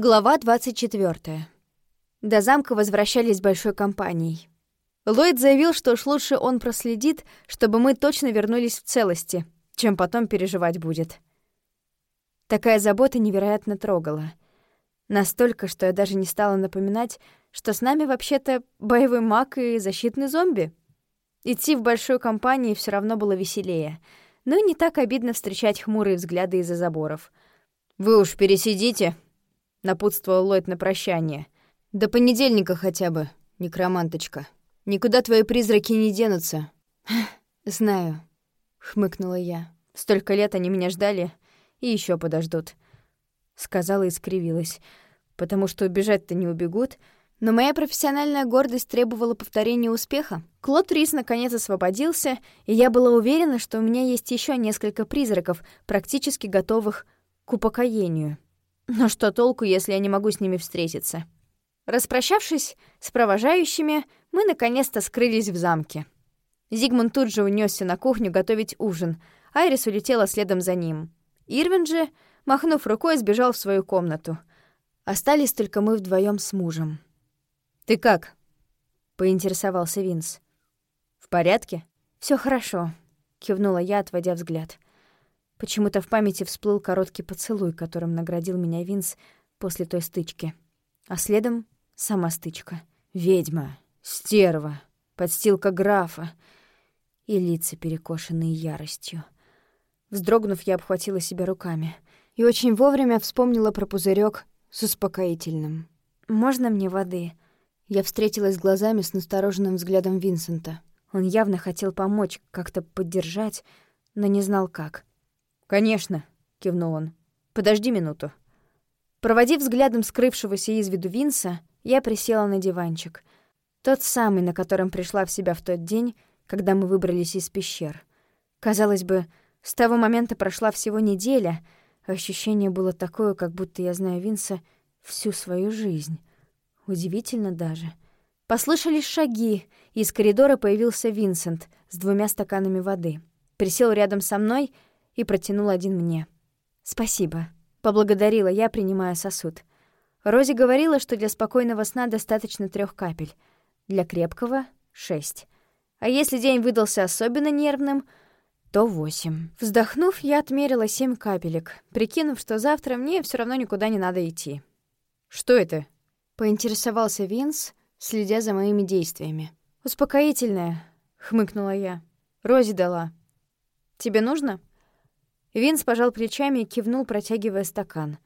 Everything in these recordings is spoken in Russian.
Глава 24. До замка возвращались большой компанией. Ллойд заявил, что уж лучше он проследит, чтобы мы точно вернулись в целости, чем потом переживать будет. Такая забота невероятно трогала. Настолько, что я даже не стала напоминать, что с нами вообще-то боевой маг и защитный зомби. Идти в большой компании все равно было веселее, но и не так обидно встречать хмурые взгляды из-за заборов. «Вы уж пересидите», — напутствовал Ллойд на прощание. «До понедельника хотя бы, некроманточка. Никуда твои призраки не денутся». «Знаю», — хмыкнула я. «Столько лет они меня ждали и еще подождут», — сказала и скривилась. «Потому что убежать-то не убегут». Но моя профессиональная гордость требовала повторения успеха. Клод Рис наконец освободился, и я была уверена, что у меня есть еще несколько призраков, практически готовых к упокоению. Но что толку, если я не могу с ними встретиться? Распрощавшись с провожающими, мы наконец-то скрылись в замке. Зигмунд тут же унесся на кухню готовить ужин, Айрис улетела следом за ним. Ирвин же, махнув рукой, сбежал в свою комнату. Остались только мы вдвоем с мужем. «Ты как?» — поинтересовался Винс. «В порядке?» Все хорошо», — кивнула я, отводя взгляд. Почему-то в памяти всплыл короткий поцелуй, которым наградил меня Винс после той стычки. А следом — сама стычка. Ведьма, стерва, подстилка графа и лица, перекошенные яростью. Вздрогнув, я обхватила себя руками и очень вовремя вспомнила про пузырек с успокоительным. «Можно мне воды?» Я встретилась глазами с настороженным взглядом Винсента. Он явно хотел помочь, как-то поддержать, но не знал как. «Конечно», — кивнул он. «Подожди минуту». Проводив взглядом скрывшегося из виду Винса, я присела на диванчик. Тот самый, на котором пришла в себя в тот день, когда мы выбрались из пещер. Казалось бы, с того момента прошла всего неделя, а ощущение было такое, как будто я знаю Винса всю свою жизнь. Удивительно даже. Послышались шаги, и из коридора появился Винсент с двумя стаканами воды. Присел рядом со мной — и протянул один мне. «Спасибо», — поблагодарила я, принимая сосуд. Рози говорила, что для спокойного сна достаточно трех капель, для крепкого — шесть. А если день выдался особенно нервным, то восемь. Вздохнув, я отмерила семь капелек, прикинув, что завтра мне все равно никуда не надо идти. «Что это?» — поинтересовался Винс, следя за моими действиями. «Успокоительное», — хмыкнула я. «Рози дала. Тебе нужно?» Винс пожал плечами и кивнул, протягивая стакан.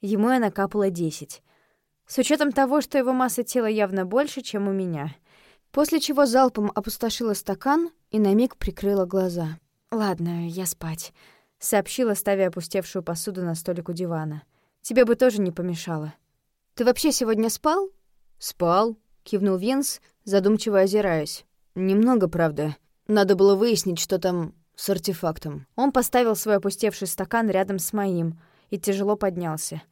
Ему я накапала десять. С учетом того, что его масса тела явно больше, чем у меня. После чего залпом опустошила стакан и на миг прикрыла глаза. «Ладно, я спать», — сообщила, ставя опустевшую посуду на столик у дивана. «Тебе бы тоже не помешало». «Ты вообще сегодня спал?» «Спал», — кивнул Винс, задумчиво озираясь. «Немного, правда. Надо было выяснить, что там с артефактом. Он поставил свой опустевший стакан рядом с моим и тяжело поднялся.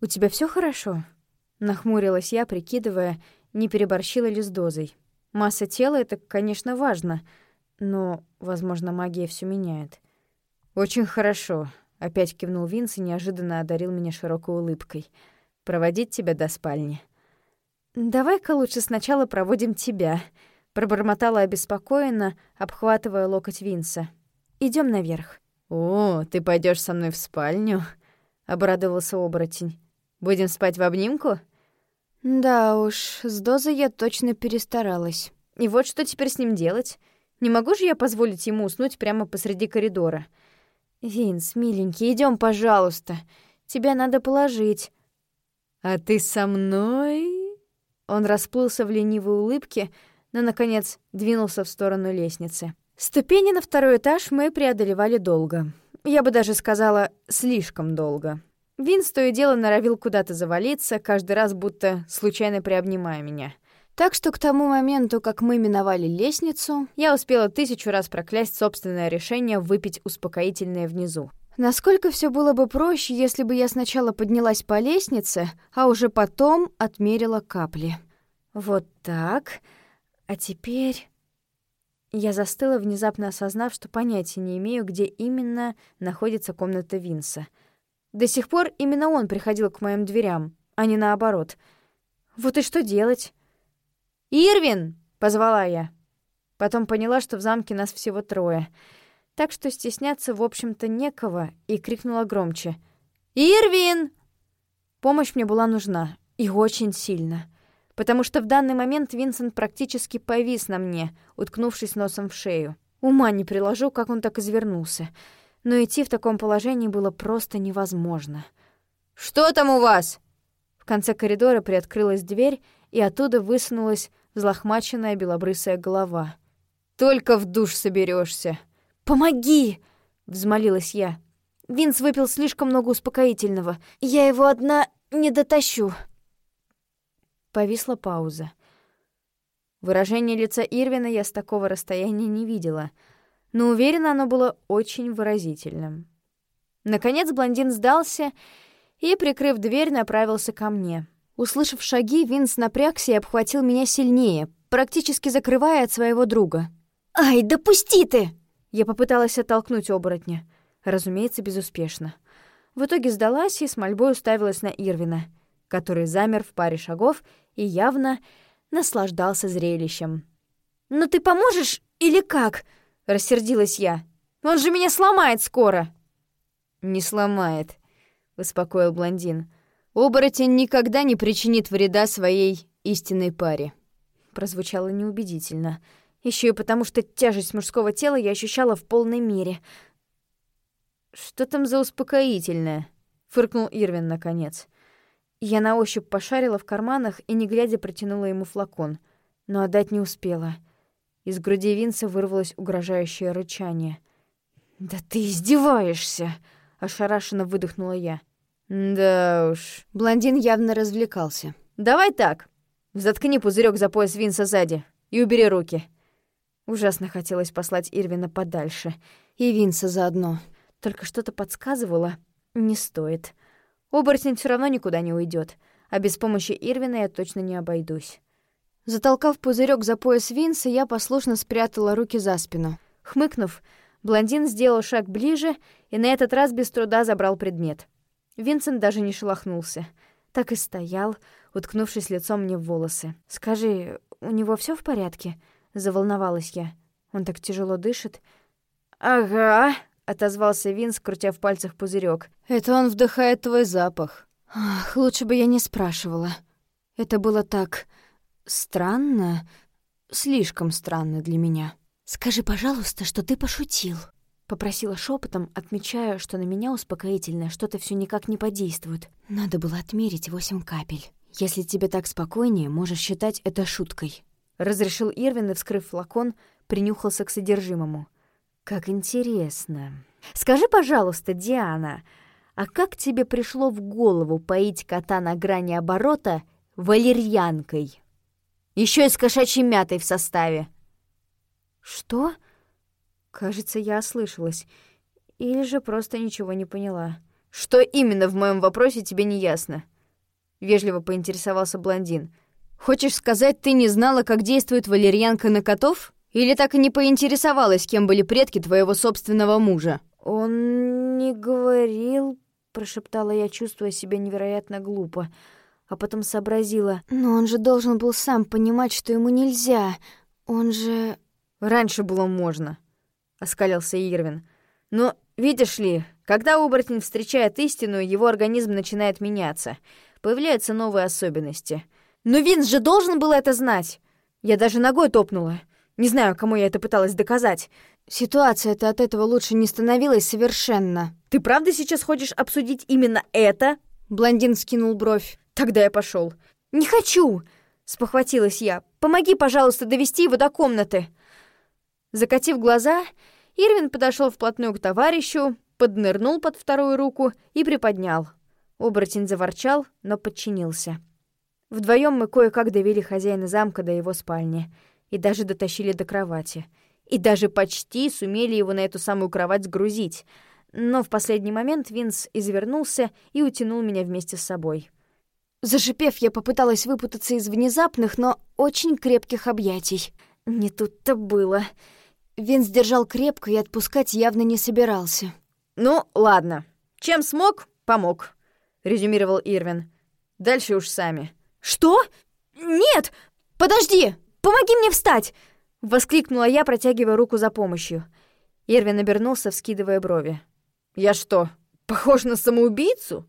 «У тебя все хорошо?» Нахмурилась я, прикидывая, не переборщила ли с дозой. Масса тела — это, конечно, важно, но, возможно, магия все меняет. «Очень хорошо», — опять кивнул Винс и неожиданно одарил меня широкой улыбкой. «Проводить тебя до спальни». «Давай-ка лучше сначала проводим тебя», Пробормотала обеспокоенно, обхватывая локоть Винса. Идем наверх». «О, ты пойдешь со мной в спальню?» — обрадовался оборотень. «Будем спать в обнимку?» «Да уж, с дозой я точно перестаралась. И вот что теперь с ним делать? Не могу же я позволить ему уснуть прямо посреди коридора?» «Винс, миленький, идем, пожалуйста. Тебя надо положить». «А ты со мной?» Он расплылся в ленивой улыбке, но, наконец, двинулся в сторону лестницы. Ступени на второй этаж мы преодолевали долго. Я бы даже сказала, слишком долго. Винс то и дело норовил куда-то завалиться, каждый раз будто случайно приобнимая меня. Так что к тому моменту, как мы миновали лестницу, я успела тысячу раз проклясть собственное решение выпить успокоительное внизу. Насколько все было бы проще, если бы я сначала поднялась по лестнице, а уже потом отмерила капли. Вот так. А теперь... Я застыла, внезапно осознав, что понятия не имею, где именно находится комната Винса. До сих пор именно он приходил к моим дверям, а не наоборот. Вот и что делать? «Ирвин!» — позвала я. Потом поняла, что в замке нас всего трое. Так что стесняться, в общем-то, некого, и крикнула громче. «Ирвин!» Помощь мне была нужна, и очень сильно. Потому что в данный момент Винсент практически повис на мне, уткнувшись носом в шею. Ума не приложу, как он так извернулся. Но идти в таком положении было просто невозможно. «Что там у вас?» В конце коридора приоткрылась дверь, и оттуда высунулась взлохмаченная белобрысая голова. «Только в душ соберешься. «Помоги!» — взмолилась я. Винс выпил слишком много успокоительного. Я его одна не дотащу. Повисла пауза. Выражение лица Ирвина я с такого расстояния не видела, но уверена, оно было очень выразительным. Наконец блондин сдался и, прикрыв дверь, направился ко мне. Услышав шаги, Винс напрягся и обхватил меня сильнее, практически закрывая от своего друга. «Ай, допусти ты!» Я попыталась оттолкнуть оборотня. Разумеется, безуспешно. В итоге сдалась и с мольбой уставилась на Ирвина, который замер в паре шагов и явно наслаждался зрелищем. «Ну ты поможешь или как?» — рассердилась я. «Он же меня сломает скоро!» «Не сломает», — успокоил блондин. «Оборотень никогда не причинит вреда своей истинной паре». Прозвучало неубедительно. Еще и потому, что тяжесть мужского тела я ощущала в полной мере. «Что там за успокоительное?» — фыркнул Ирвин наконец. Я на ощупь пошарила в карманах и, не глядя, протянула ему флакон, но отдать не успела. Из груди Винса вырвалось угрожающее рычание. «Да ты издеваешься!» — ошарашенно выдохнула я. «Да уж...» Блондин явно развлекался. «Давай так. Заткни пузырек за пояс Винса сзади и убери руки». Ужасно хотелось послать Ирвина подальше. И Винса заодно. Только что-то подсказывало. Не стоит. Оборотень все равно никуда не уйдет, а без помощи Ирвина я точно не обойдусь. Затолкав пузырек за пояс Винса, я послушно спрятала руки за спину. Хмыкнув, блондин сделал шаг ближе и на этот раз без труда забрал предмет. Винсент даже не шелохнулся. Так и стоял, уткнувшись лицом мне в волосы. «Скажи, у него все в порядке?» — заволновалась я. «Он так тяжело дышит». «Ага», отозвался Винс, крутя в пальцах пузырек. Это он вдыхает твой запах. Ах, лучше бы я не спрашивала. Это было так странно, слишком странно для меня. Скажи, пожалуйста, что ты пошутил. Попросила шепотом, отмечая, что на меня успокоительное что-то все никак не подействует. Надо было отмерить восемь капель. Если тебе так спокойнее, можешь считать это шуткой. Разрешил Ирвин и, вскрыв флакон, принюхался к содержимому — как интересно. Скажи, пожалуйста, Диана, а как тебе пришло в голову поить кота на грани оборота валерьянкой? Еще и с кошачьей мятой в составе. Что? Кажется, я ослышалась. Или же просто ничего не поняла. Что именно в моем вопросе тебе не ясно? Вежливо поинтересовался блондин. Хочешь сказать, ты не знала, как действует валерьянка на котов? Или так и не поинтересовалась, кем были предки твоего собственного мужа?» «Он не говорил», — прошептала я, чувствуя себя невероятно глупо. А потом сообразила. «Но он же должен был сам понимать, что ему нельзя. Он же...» «Раньше было можно», — оскалился Ирвин. «Но, видишь ли, когда оборотень встречает истину, его организм начинает меняться. Появляются новые особенности. Но Винс же должен был это знать! Я даже ногой топнула. Не знаю, кому я это пыталась доказать. Ситуация-то от этого лучше не становилась совершенно. Ты правда сейчас хочешь обсудить именно это? Блондин скинул бровь. Тогда я пошел. Не хочу, спохватилась я. Помоги, пожалуйста, довести его до комнаты. Закатив глаза, Ирвин подошел вплотную к товарищу, поднырнул под вторую руку и приподнял. Оборотень заворчал, но подчинился. Вдвоем мы кое-как довели хозяина замка до его спальни — и даже дотащили до кровати. И даже почти сумели его на эту самую кровать сгрузить. Но в последний момент Винс извернулся и утянул меня вместе с собой. Зашипев, я попыталась выпутаться из внезапных, но очень крепких объятий. Не тут-то было. Винс держал крепко и отпускать явно не собирался. «Ну, ладно. Чем смог, помог», — резюмировал Ирвин. Дальше уж сами». «Что? Нет! Подожди! Помоги мне встать!» — воскликнула я, протягивая руку за помощью. Ирвин обернулся, вскидывая брови. «Я что, похож на самоубийцу?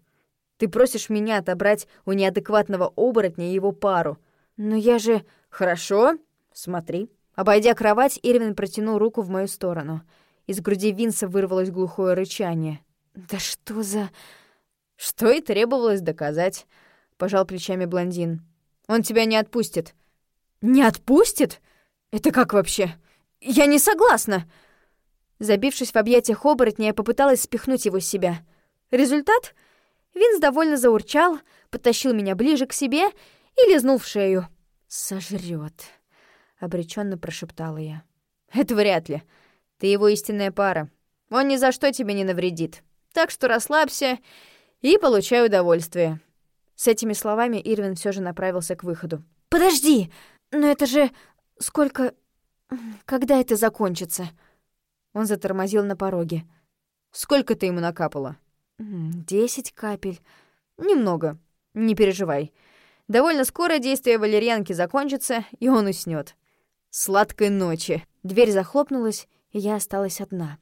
Ты просишь меня отобрать у неадекватного оборотня его пару. Но я же...» «Хорошо, смотри». Обойдя кровать, Ирвин протянул руку в мою сторону. Из груди Винса вырвалось глухое рычание. «Да что за...» «Что и требовалось доказать», — пожал плечами блондин. «Он тебя не отпустит». «Не отпустит? Это как вообще? Я не согласна!» Забившись в объятиях оборотня, я попыталась спихнуть его с себя. Результат? Винс довольно заурчал, подтащил меня ближе к себе и лизнул в шею. «Сожрёт», — обреченно прошептала я. «Это вряд ли. Ты его истинная пара. Он ни за что тебе не навредит. Так что расслабься и получай удовольствие». С этими словами Ирвин все же направился к выходу. «Подожди! Но это же... Сколько... Когда это закончится?» Он затормозил на пороге. «Сколько ты ему накапала?» «Десять капель. Немного. Не переживай. Довольно скоро действие валерьянки закончится, и он уснет. Сладкой ночи!» Дверь захлопнулась, и я осталась одна.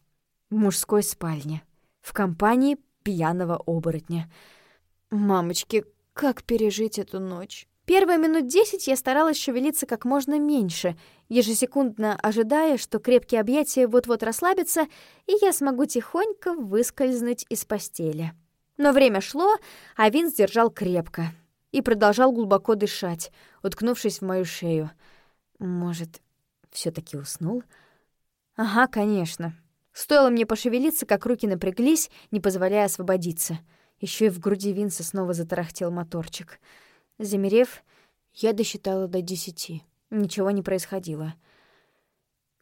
В мужской спальне. В компании пьяного оборотня. Мамочки, как пережить эту ночь? Первые минут десять я старалась шевелиться как можно меньше, ежесекундно ожидая, что крепкие объятия вот-вот расслабятся, и я смогу тихонько выскользнуть из постели. Но время шло, а Винс держал крепко и продолжал глубоко дышать, уткнувшись в мою шею. Может, все таки уснул? Ага, конечно. Стоило мне пошевелиться, как руки напряглись, не позволяя освободиться. Еще и в груди Винса снова затарахтел моторчик — Замерев, я досчитала до десяти. Ничего не происходило.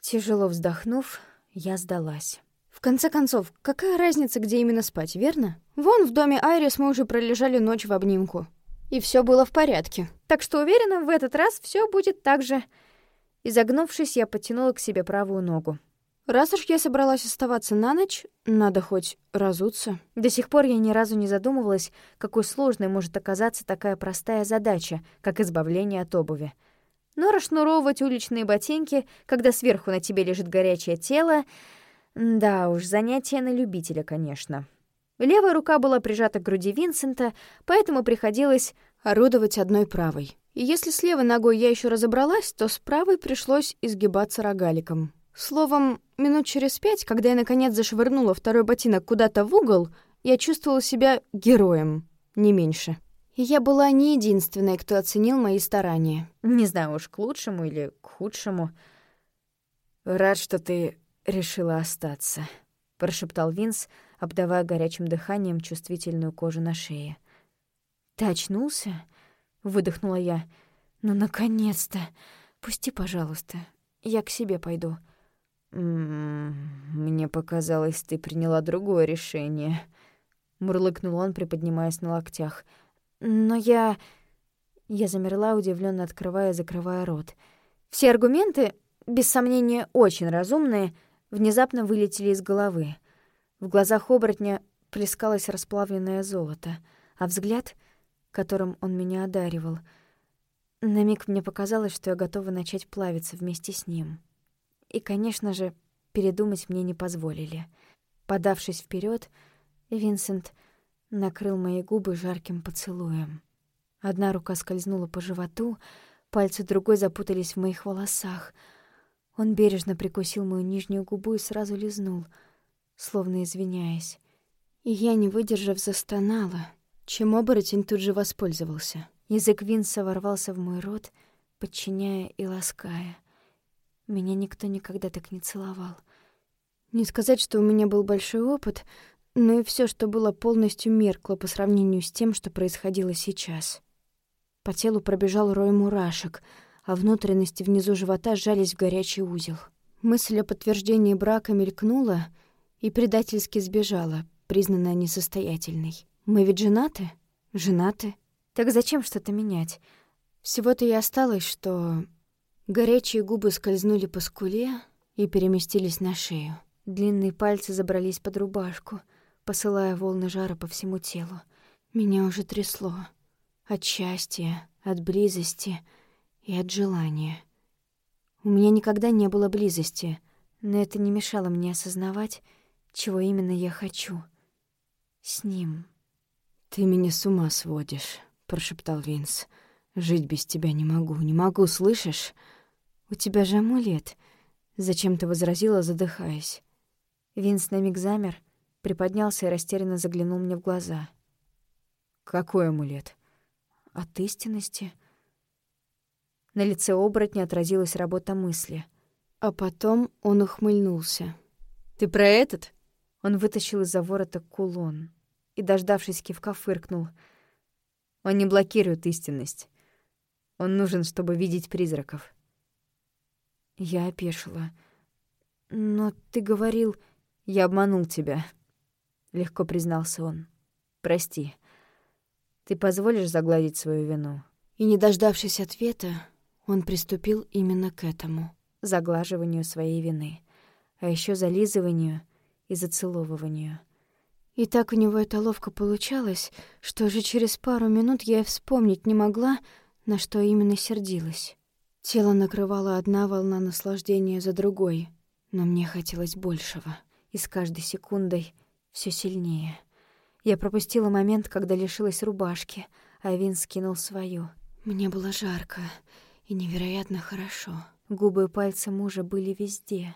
Тяжело вздохнув, я сдалась. В конце концов, какая разница, где именно спать, верно? Вон в доме Айрис мы уже пролежали ночь в обнимку. И все было в порядке. Так что уверена, в этот раз все будет так же. Изогнувшись, я потянула к себе правую ногу. Раз уж я собралась оставаться на ночь, надо хоть разуться. До сих пор я ни разу не задумывалась, какой сложной может оказаться такая простая задача, как избавление от обуви. Но расшнуровывать уличные ботинки, когда сверху на тебе лежит горячее тело... Да уж, занятие на любителя, конечно. Левая рука была прижата к груди Винсента, поэтому приходилось орудовать одной правой. И если с левой ногой я еще разобралась, то с правой пришлось изгибаться рогаликом. Словом, минут через пять, когда я наконец зашвырнула второй ботинок куда-то в угол, я чувствовала себя героем, не меньше. И я была не единственной, кто оценил мои старания. Не знаю уж, к лучшему или к худшему. «Рад, что ты решила остаться», — прошептал Винс, обдавая горячим дыханием чувствительную кожу на шее. «Ты очнулся?» — выдохнула я. «Ну, наконец-то! Пусти, пожалуйста. Я к себе пойду». «Мне показалось, ты приняла другое решение», — мурлыкнул он, приподнимаясь на локтях. «Но я...» Я замерла, удивленно открывая и закрывая рот. Все аргументы, без сомнения, очень разумные, внезапно вылетели из головы. В глазах оборотня плескалось расплавленное золото, а взгляд, которым он меня одаривал... На миг мне показалось, что я готова начать плавиться вместе с ним. И, конечно же, передумать мне не позволили. Подавшись вперед, Винсент накрыл мои губы жарким поцелуем. Одна рука скользнула по животу, пальцы другой запутались в моих волосах. Он бережно прикусил мою нижнюю губу и сразу лизнул, словно извиняясь. И я, не выдержав, застонала, чем оборотень тут же воспользовался. Язык Винса ворвался в мой рот, подчиняя и лаская. Меня никто никогда так не целовал. Не сказать, что у меня был большой опыт, но и все, что было полностью меркло по сравнению с тем, что происходило сейчас. По телу пробежал рой мурашек, а внутренности внизу живота сжались в горячий узел. Мысль о подтверждении брака мелькнула и предательски сбежала, признанная несостоятельной. Мы ведь женаты? Женаты. Так зачем что-то менять? Всего-то и осталось, что Горячие губы скользнули по скуле и переместились на шею. Длинные пальцы забрались под рубашку, посылая волны жара по всему телу. Меня уже трясло. От счастья, от близости и от желания. У меня никогда не было близости, но это не мешало мне осознавать, чего именно я хочу. С ним. «Ты меня с ума сводишь», — прошептал Винс. «Жить без тебя не могу, не могу, слышишь? У тебя же амулет», — зачем-то возразила, задыхаясь. Винс на миг замер, приподнялся и растерянно заглянул мне в глаза. «Какой амулет?» «От истинности». На лице оборотня отразилась работа мысли. А потом он ухмыльнулся. «Ты про этот?» Он вытащил из-за ворота кулон и, дождавшись кивка, фыркнул. «Он не блокирует истинность. Он нужен, чтобы видеть призраков». Я опешила. «Но ты говорил...» «Я обманул тебя», — легко признался он. «Прости. Ты позволишь загладить свою вину?» И, не дождавшись ответа, он приступил именно к этому — заглаживанию своей вины, а еще зализыванию и зацеловыванию. И так у него это ловко получалось, что уже через пару минут я и вспомнить не могла, на что именно сердилась. Тело накрывало одна волна наслаждения за другой, но мне хотелось большего, и с каждой секундой все сильнее. Я пропустила момент, когда лишилась рубашки, а Вин скинул свою. Мне было жарко и невероятно хорошо. Губы и пальцы мужа были везде.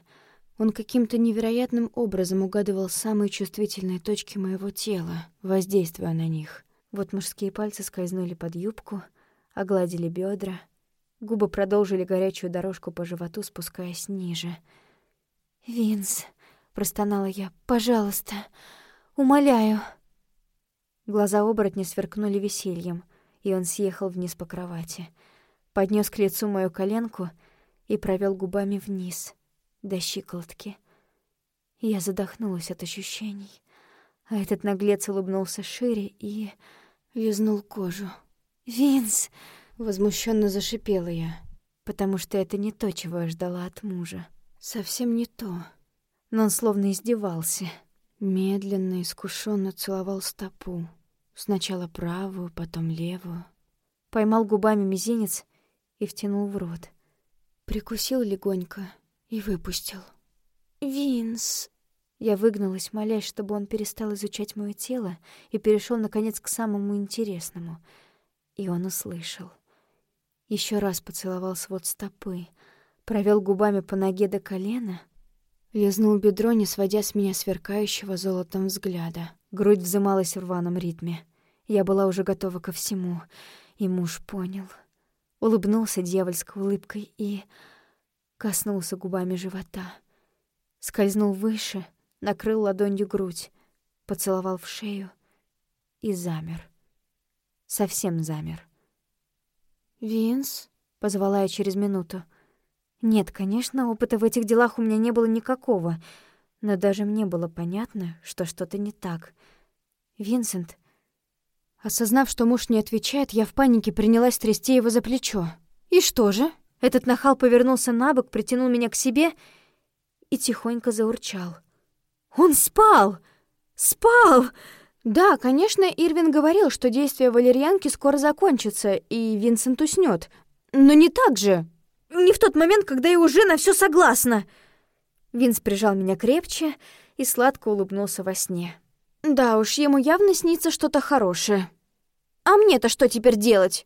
Он каким-то невероятным образом угадывал самые чувствительные точки моего тела, воздействуя на них. Вот мужские пальцы скользнули под юбку, огладили бедра, Губы продолжили горячую дорожку по животу, спускаясь ниже. «Винс», — простонала я, — «пожалуйста, умоляю». Глаза оборотня сверкнули весельем, и он съехал вниз по кровати. Поднес к лицу мою коленку и провел губами вниз, до щиколотки. Я задохнулась от ощущений, а этот наглец улыбнулся шире и лизнул кожу. «Винс!» Возмущенно зашипела я, потому что это не то, чего я ждала от мужа. Совсем не то. Но он словно издевался. Медленно, искушенно целовал стопу. Сначала правую, потом левую. Поймал губами мизинец и втянул в рот. Прикусил легонько и выпустил. «Винс!» Я выгнулась, молясь, чтобы он перестал изучать моё тело и перешел наконец, к самому интересному. И он услышал. Еще раз поцеловал свод стопы, провел губами по ноге до колена, лизнул бедро, не сводя с меня сверкающего золотом взгляда. Грудь взымалась в рваном ритме. Я была уже готова ко всему, и муж понял. Улыбнулся дьявольской улыбкой и коснулся губами живота. Скользнул выше, накрыл ладонью грудь, поцеловал в шею и замер. Совсем замер. «Винс?» — позвала я через минуту. Нет, конечно, опыта в этих делах у меня не было никакого, но даже мне было понятно, что что-то не так. «Винсент...» Осознав, что муж не отвечает, я в панике принялась трясти его за плечо. «И что же?» Этот нахал повернулся на бок, притянул меня к себе и тихонько заурчал. «Он спал! Спал!» Да, конечно, Ирвин говорил, что действие валерьянки скоро закончится, и Винсент уснет. Но не так же. Не в тот момент, когда я уже на все согласна. Винс прижал меня крепче и сладко улыбнулся во сне. Да уж, ему явно снится что-то хорошее. А мне-то что теперь делать?